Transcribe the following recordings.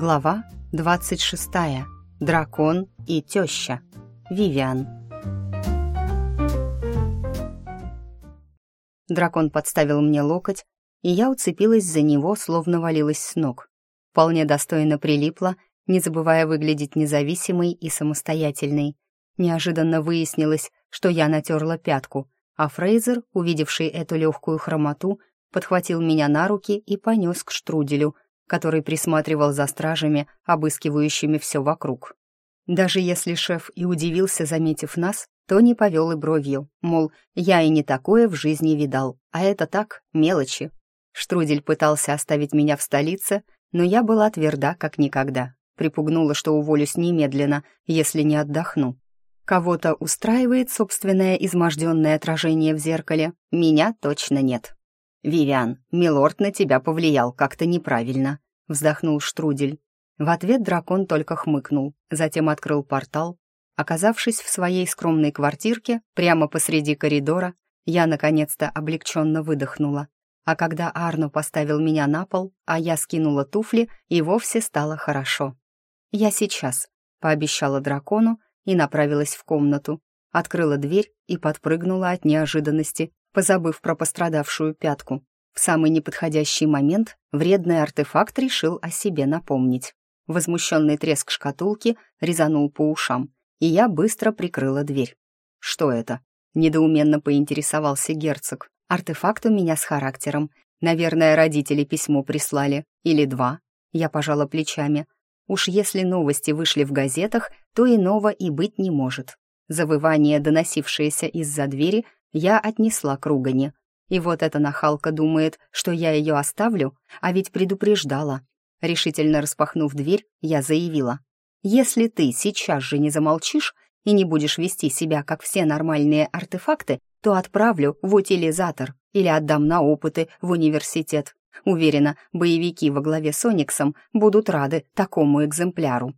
Глава 26. Дракон и теща. Вивиан. Дракон подставил мне локоть, и я уцепилась за него, словно валилась с ног. Вполне достойно прилипла, не забывая выглядеть независимой и самостоятельной. Неожиданно выяснилось, что я натерла пятку, а Фрейзер, увидевший эту легкую хромоту, подхватил меня на руки и понес к штруделю — который присматривал за стражами, обыскивающими все вокруг. Даже если шеф и удивился, заметив нас, то не повел и бровью, мол, я и не такое в жизни видал, а это так, мелочи. Штрудель пытался оставить меня в столице, но я была тверда, как никогда. Припугнула, что уволюсь немедленно, если не отдохну. Кого-то устраивает собственное изможденное отражение в зеркале, меня точно нет. «Вивиан, милорд на тебя повлиял как-то неправильно», — вздохнул Штрудель. В ответ дракон только хмыкнул, затем открыл портал. Оказавшись в своей скромной квартирке, прямо посреди коридора, я наконец-то облегченно выдохнула. А когда Арно поставил меня на пол, а я скинула туфли, и вовсе стало хорошо. «Я сейчас», — пообещала дракону и направилась в комнату. Открыла дверь и подпрыгнула от неожиданности, позабыв про пострадавшую пятку. В самый неподходящий момент вредный артефакт решил о себе напомнить. Возмущенный треск шкатулки резанул по ушам, и я быстро прикрыла дверь. «Что это?» — недоуменно поинтересовался герцог. «Артефакт у меня с характером. Наверное, родители письмо прислали. Или два». Я пожала плечами. Уж если новости вышли в газетах, то иного и быть не может. Завывание, доносившееся из-за двери, я отнесла к ругани. И вот эта нахалка думает, что я ее оставлю, а ведь предупреждала. Решительно распахнув дверь, я заявила. «Если ты сейчас же не замолчишь и не будешь вести себя, как все нормальные артефакты, то отправлю в утилизатор или отдам на опыты в университет. Уверена, боевики во главе с Ониксом будут рады такому экземпляру».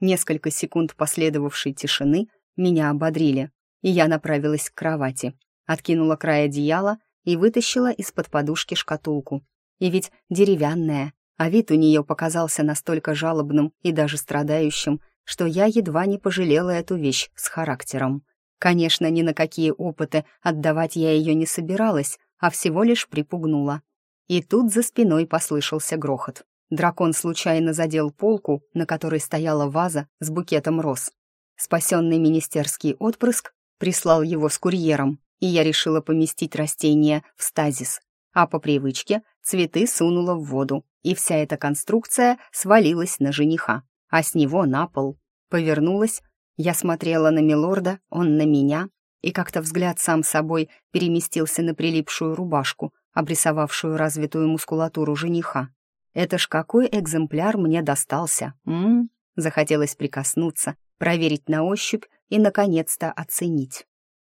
Несколько секунд последовавшей тишины меня ободрили, и я направилась к кровати откинула край одеяла и вытащила из-под подушки шкатулку. И ведь деревянная, а вид у нее показался настолько жалобным и даже страдающим, что я едва не пожалела эту вещь с характером. Конечно, ни на какие опыты отдавать я ее не собиралась, а всего лишь припугнула. И тут за спиной послышался грохот. Дракон случайно задел полку, на которой стояла ваза с букетом роз. Спасенный министерский отпрыск прислал его с курьером, и я решила поместить растение в стазис, а по привычке цветы сунула в воду, и вся эта конструкция свалилась на жениха, а с него на пол. Повернулась, я смотрела на милорда, он на меня, и как-то взгляд сам собой переместился на прилипшую рубашку, обрисовавшую развитую мускулатуру жениха. Это ж какой экземпляр мне достался, м, -м, Захотелось прикоснуться, проверить на ощупь и, наконец-то, оценить.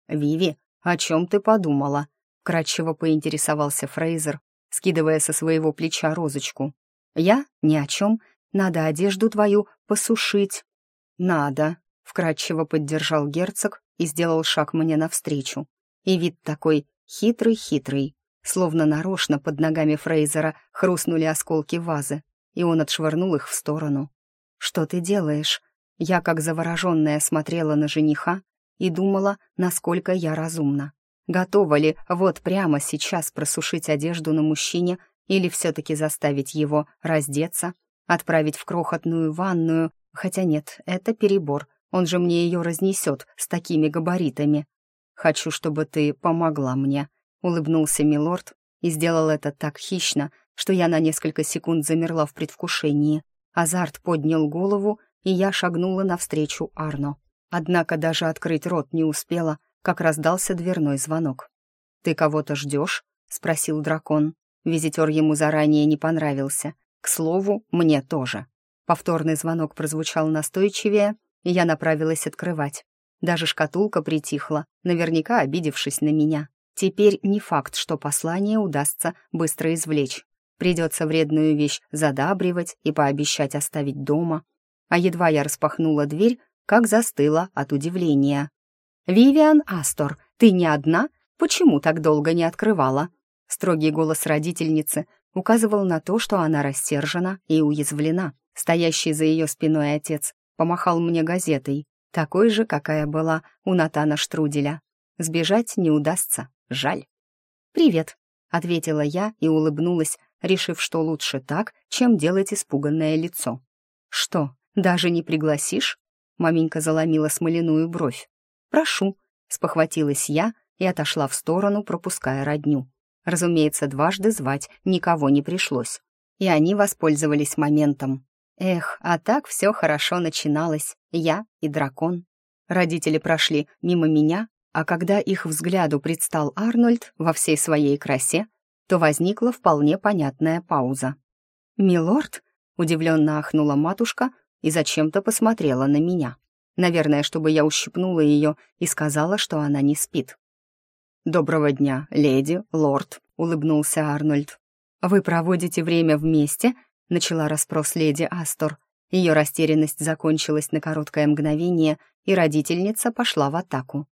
«Виви, «О чем ты подумала?» — кратчево поинтересовался Фрейзер, скидывая со своего плеча розочку. «Я? Ни о чем. Надо одежду твою посушить». «Надо», — вкратчиво поддержал герцог и сделал шаг мне навстречу. И вид такой хитрый-хитрый, словно нарочно под ногами Фрейзера хрустнули осколки вазы, и он отшвырнул их в сторону. «Что ты делаешь?» Я, как завороженная, смотрела на жениха, и думала, насколько я разумна. Готова ли вот прямо сейчас просушить одежду на мужчине или все-таки заставить его раздеться, отправить в крохотную ванную, хотя нет, это перебор, он же мне ее разнесет с такими габаритами. «Хочу, чтобы ты помогла мне», — улыбнулся милорд и сделал это так хищно, что я на несколько секунд замерла в предвкушении. Азарт поднял голову, и я шагнула навстречу Арно. Однако даже открыть рот не успела, как раздался дверной звонок. «Ты кого-то ждешь?» — спросил дракон. Визитер ему заранее не понравился. К слову, мне тоже. Повторный звонок прозвучал настойчивее, и я направилась открывать. Даже шкатулка притихла, наверняка обидевшись на меня. Теперь не факт, что послание удастся быстро извлечь. Придется вредную вещь задабривать и пообещать оставить дома. А едва я распахнула дверь, как застыла от удивления. «Вивиан Астор, ты не одна? Почему так долго не открывала?» Строгий голос родительницы указывал на то, что она рассержена и уязвлена, Стоящий за ее спиной отец помахал мне газетой, такой же, какая была у Натана Штруделя. Сбежать не удастся, жаль. «Привет», — ответила я и улыбнулась, решив, что лучше так, чем делать испуганное лицо. «Что, даже не пригласишь?» Маменька заломила смоляную бровь. «Прошу», — спохватилась я и отошла в сторону, пропуская родню. Разумеется, дважды звать никого не пришлось. И они воспользовались моментом. Эх, а так все хорошо начиналось. Я и дракон. Родители прошли мимо меня, а когда их взгляду предстал Арнольд во всей своей красе, то возникла вполне понятная пауза. «Милорд?» — удивленно ахнула матушка и зачем-то посмотрела на меня. Наверное, чтобы я ущипнула ее и сказала, что она не спит. «Доброго дня, леди, лорд», — улыбнулся Арнольд. «Вы проводите время вместе?» — начала расспрос леди Астор. Ее растерянность закончилась на короткое мгновение, и родительница пошла в атаку.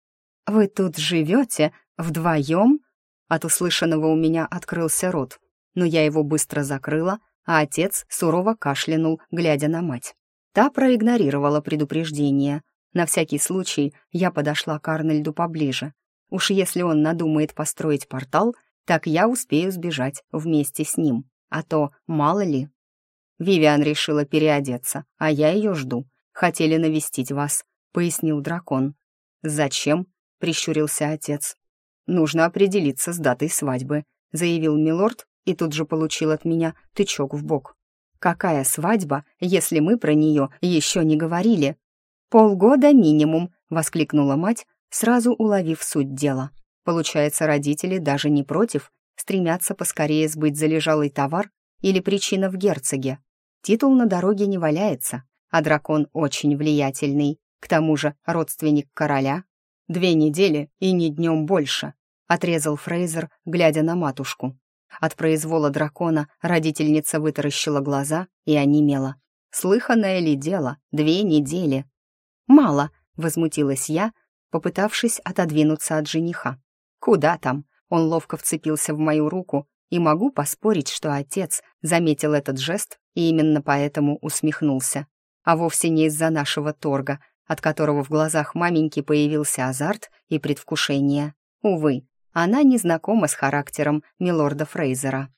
«Вы тут живете? Вдвоем?» От услышанного у меня открылся рот, но я его быстро закрыла, а отец сурово кашлянул, глядя на мать. Та проигнорировала предупреждение. На всякий случай я подошла к Арнольду поближе. Уж если он надумает построить портал, так я успею сбежать вместе с ним. А то мало ли. Вивиан решила переодеться, а я ее жду. Хотели навестить вас, пояснил дракон. Зачем? прищурился отец. Нужно определиться с датой свадьбы, заявил милорд и тут же получил от меня тычок в бок. Какая свадьба, если мы про нее еще не говорили? Полгода минимум, воскликнула мать, сразу уловив суть дела. Получается, родители даже не против, стремятся поскорее сбыть залежалый товар или причина в герцоге. Титул на дороге не валяется, а дракон очень влиятельный. К тому же родственник короля. Две недели и не днем больше, отрезал Фрейзер, глядя на матушку. От произвола дракона родительница вытаращила глаза и онемела. Слыханное ли дело? Две недели. «Мало», — возмутилась я, попытавшись отодвинуться от жениха. «Куда там?» Он ловко вцепился в мою руку, и могу поспорить, что отец заметил этот жест и именно поэтому усмехнулся. А вовсе не из-за нашего торга, от которого в глазах маменьки появился азарт и предвкушение. Увы, она не знакома с характером милорда Фрейзера.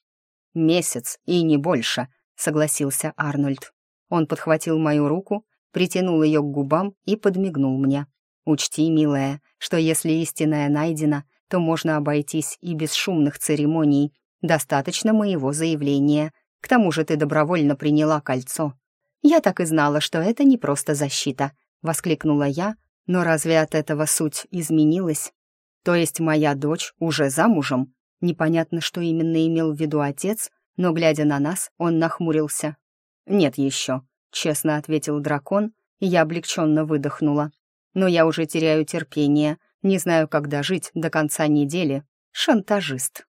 «Месяц и не больше», — согласился Арнольд. Он подхватил мою руку, притянул ее к губам и подмигнул мне. «Учти, милая, что если истинная найдена, то можно обойтись и без шумных церемоний. Достаточно моего заявления. К тому же ты добровольно приняла кольцо». «Я так и знала, что это не просто защита», — воскликнула я, но разве от этого суть изменилась? То есть моя дочь уже замужем? Непонятно, что именно имел в виду отец, но, глядя на нас, он нахмурился. «Нет еще», — честно ответил дракон, и я облегченно выдохнула. «Но я уже теряю терпение, не знаю, когда жить до конца недели. Шантажист».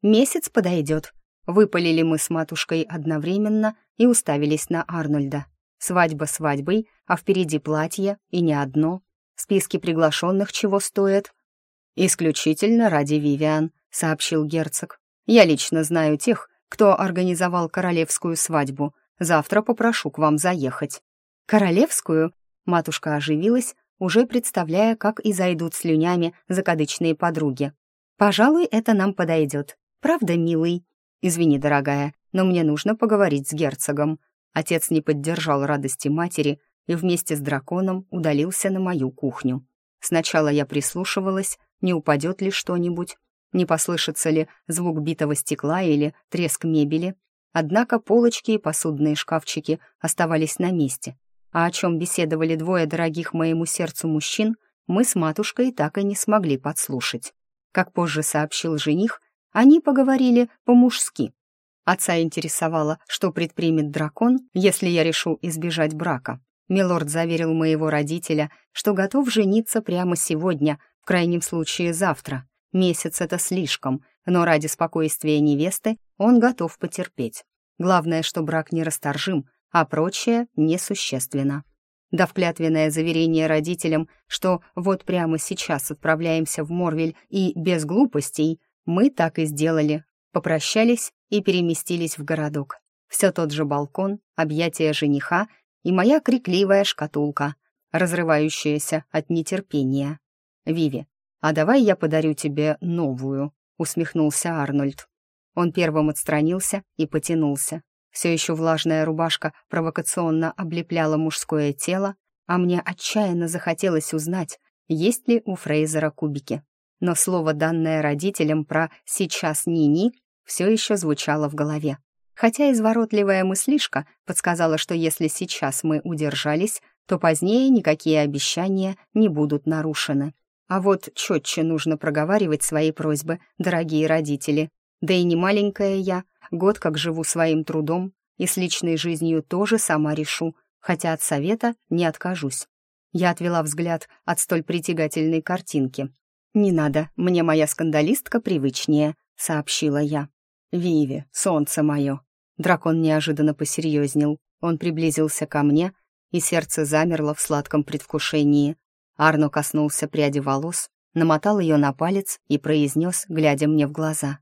«Месяц подойдет», — выпалили мы с матушкой одновременно и уставились на Арнольда. Свадьба свадьбой, а впереди платье, и не одно. Списки приглашенных чего стоят, «Исключительно ради Вивиан», — сообщил герцог. «Я лично знаю тех, кто организовал королевскую свадьбу. Завтра попрошу к вам заехать». «Королевскую?» — матушка оживилась, уже представляя, как и зайдут слюнями закадычные подруги. «Пожалуй, это нам подойдет. Правда, милый?» «Извини, дорогая, но мне нужно поговорить с герцогом». Отец не поддержал радости матери и вместе с драконом удалился на мою кухню. Сначала я прислушивалась, не упадет ли что-нибудь, не послышится ли звук битого стекла или треск мебели. Однако полочки и посудные шкафчики оставались на месте. А о чем беседовали двое дорогих моему сердцу мужчин, мы с матушкой так и не смогли подслушать. Как позже сообщил жених, они поговорили по-мужски. Отца интересовало, что предпримет дракон, если я решу избежать брака. Милорд заверил моего родителя, что готов жениться прямо сегодня, в крайнем случае завтра. Месяц — это слишком, но ради спокойствия невесты он готов потерпеть. Главное, что брак не расторжим, а прочее несущественно. Дав клятвенное заверение родителям, что вот прямо сейчас отправляемся в Морвель и без глупостей, мы так и сделали. Попрощались и переместились в городок. Все тот же балкон, объятия жениха и моя крикливая шкатулка, разрывающаяся от нетерпения. «Виви, а давай я подарю тебе новую», — усмехнулся Арнольд. Он первым отстранился и потянулся. Все еще влажная рубашка провокационно облепляла мужское тело, а мне отчаянно захотелось узнать, есть ли у Фрейзера кубики. Но слово, данное родителям про «сейчас ни-ни», все еще звучало в голове. Хотя изворотливая мыслишка подсказала, что если сейчас мы удержались, то позднее никакие обещания не будут нарушены. А вот четче нужно проговаривать свои просьбы, дорогие родители. Да и не маленькая я, год как живу своим трудом, и с личной жизнью тоже сама решу, хотя от совета не откажусь. Я отвела взгляд от столь притягательной картинки. «Не надо, мне моя скандалистка привычнее», — сообщила я. «Виви, солнце мое!» Дракон неожиданно посерьезнел. Он приблизился ко мне, и сердце замерло в сладком предвкушении. Арно коснулся пряди волос, намотал ее на палец и произнес, глядя мне в глаза.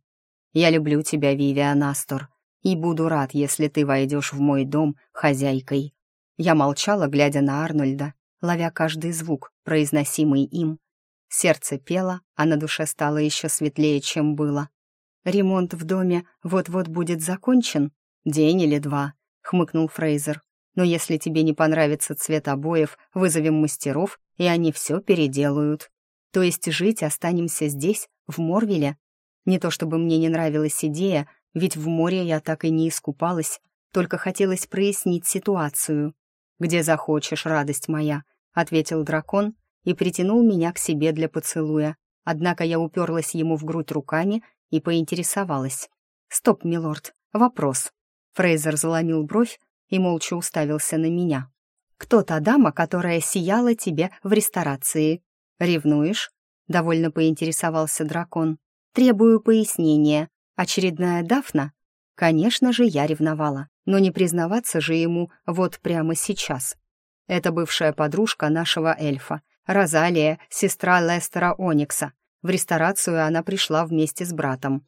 «Я люблю тебя, Вивиан Астор, и буду рад, если ты войдешь в мой дом хозяйкой». Я молчала, глядя на Арнольда, ловя каждый звук, произносимый им. Сердце пело, а на душе стало еще светлее, чем было. «Ремонт в доме вот-вот будет закончен? День или два», — хмыкнул Фрейзер. «Но если тебе не понравится цвет обоев, вызовем мастеров, и они все переделают. То есть жить останемся здесь, в Морвиле? Не то чтобы мне не нравилась идея, ведь в море я так и не искупалась, только хотелось прояснить ситуацию. «Где захочешь, радость моя», — ответил дракон и притянул меня к себе для поцелуя. Однако я уперлась ему в грудь руками и поинтересовалась. «Стоп, милорд, вопрос». Фрейзер заломил бровь и молча уставился на меня. «Кто та дама, которая сияла тебе в ресторации?» «Ревнуешь?» — довольно поинтересовался дракон. «Требую пояснения. Очередная Дафна?» Конечно же, я ревновала, но не признаваться же ему вот прямо сейчас. Это бывшая подружка нашего эльфа, Розалия, сестра Лестера Оникса, в ресторацию она пришла вместе с братом.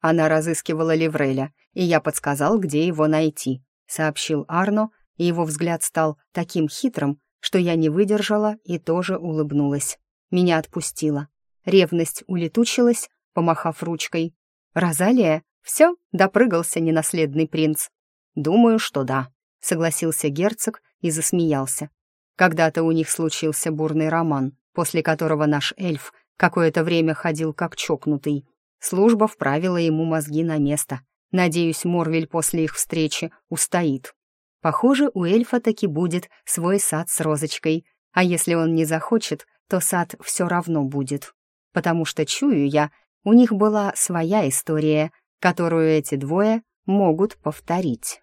Она разыскивала Левреля, и я подсказал, где его найти, сообщил Арно, и его взгляд стал таким хитрым, что я не выдержала и тоже улыбнулась. Меня отпустила. Ревность улетучилась, помахав ручкой. «Розалия? Все, допрыгался ненаследный принц». «Думаю, что да», — согласился герцог и засмеялся. Когда-то у них случился бурный роман, после которого наш эльф Какое-то время ходил как чокнутый. Служба вправила ему мозги на место. Надеюсь, Морвель после их встречи устоит. Похоже, у эльфа таки будет свой сад с розочкой, а если он не захочет, то сад все равно будет. Потому что, чую я, у них была своя история, которую эти двое могут повторить.